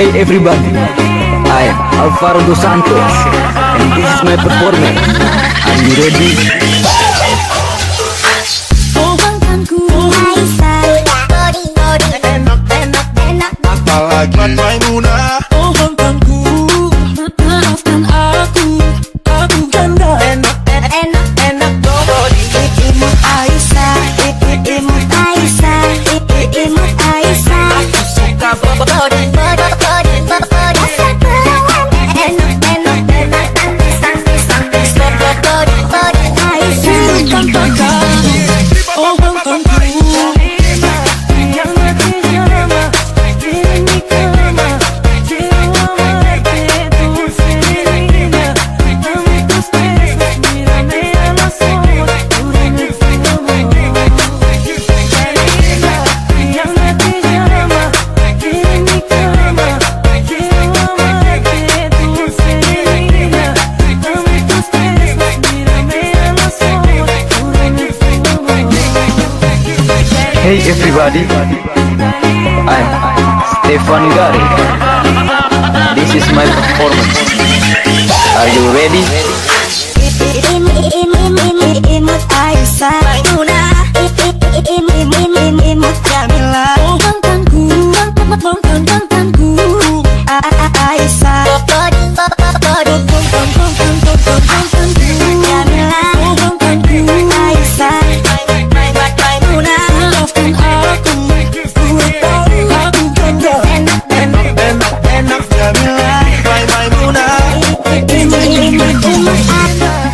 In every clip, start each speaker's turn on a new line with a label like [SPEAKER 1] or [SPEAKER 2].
[SPEAKER 1] Hey everybody, I'm Alvaro Dos Santos and this is my performance. Are you ready? Hey everybody, I'm Stefan Gary. This is my performance. Are you ready?
[SPEAKER 2] Imut Aisyah, Imut Jamila.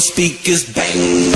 [SPEAKER 3] speakers bang.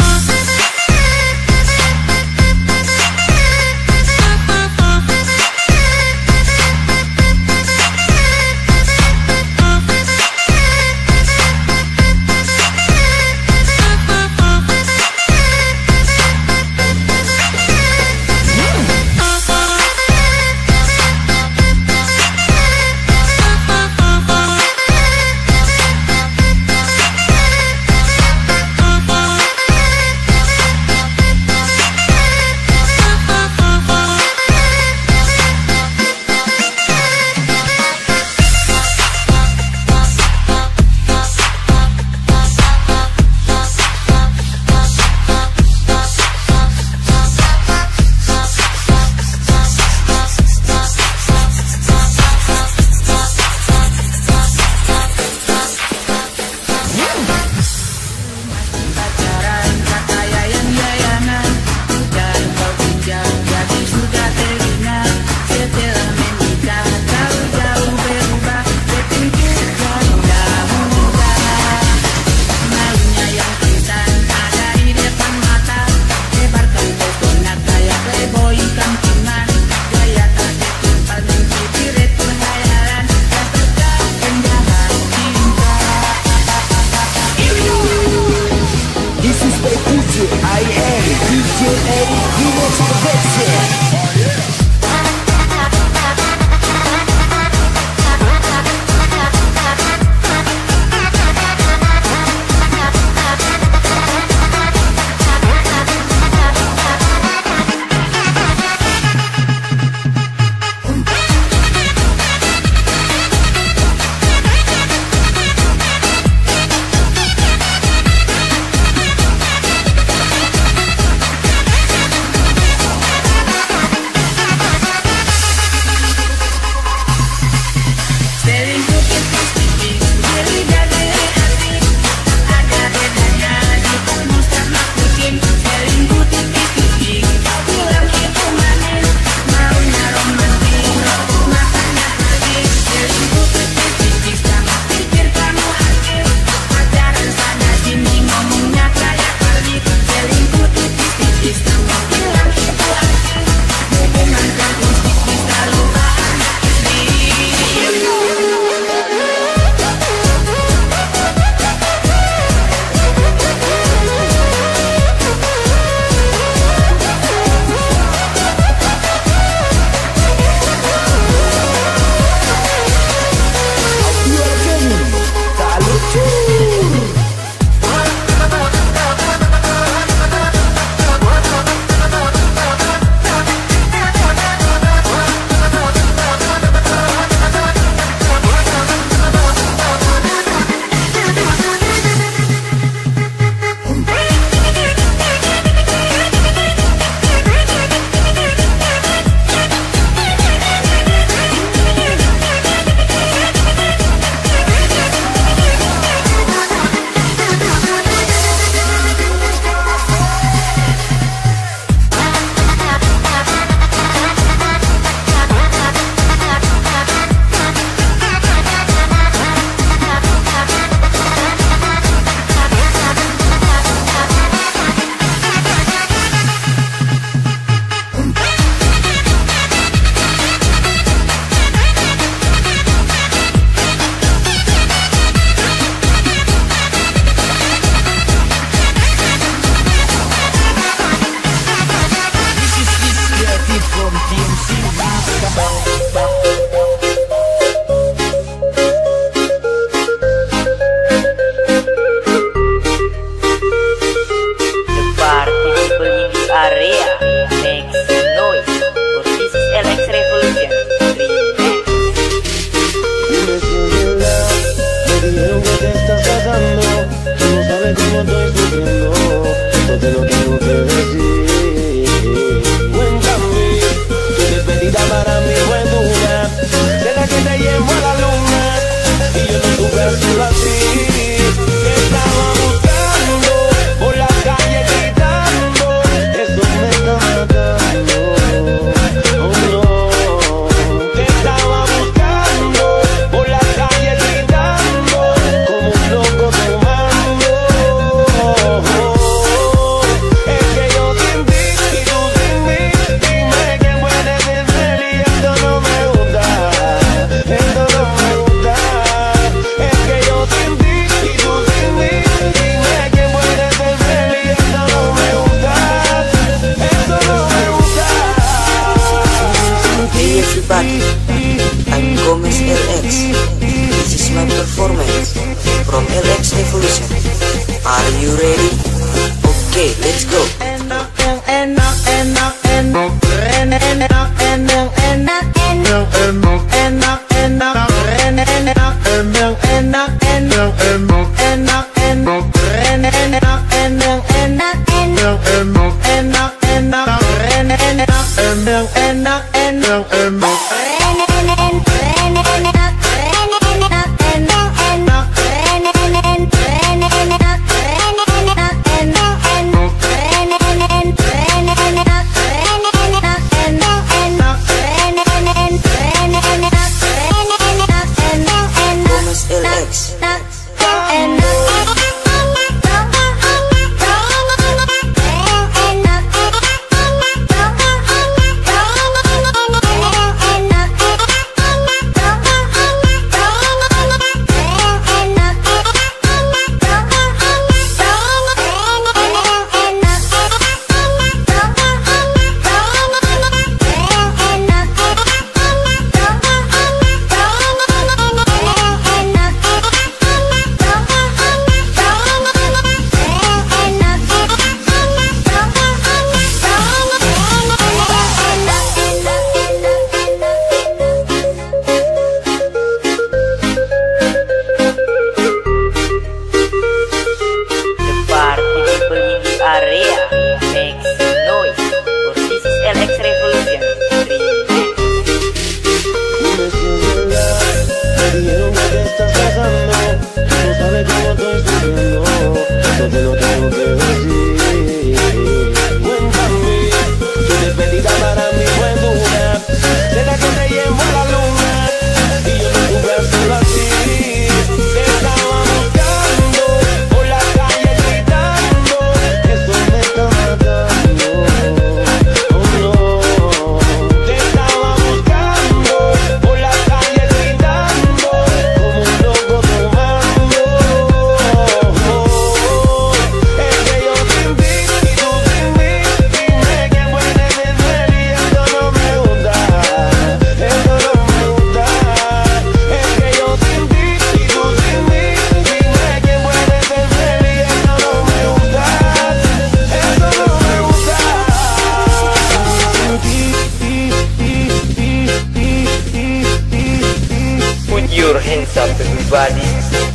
[SPEAKER 4] ready?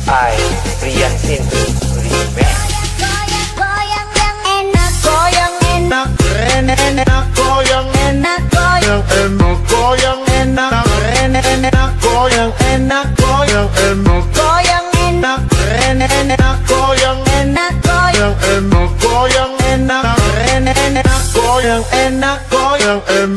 [SPEAKER 5] I Rian Sintu Remix
[SPEAKER 6] Goyang yang enak Goyang enak Keren enak Goyang enak Goyang enak Goyang enak Keren enak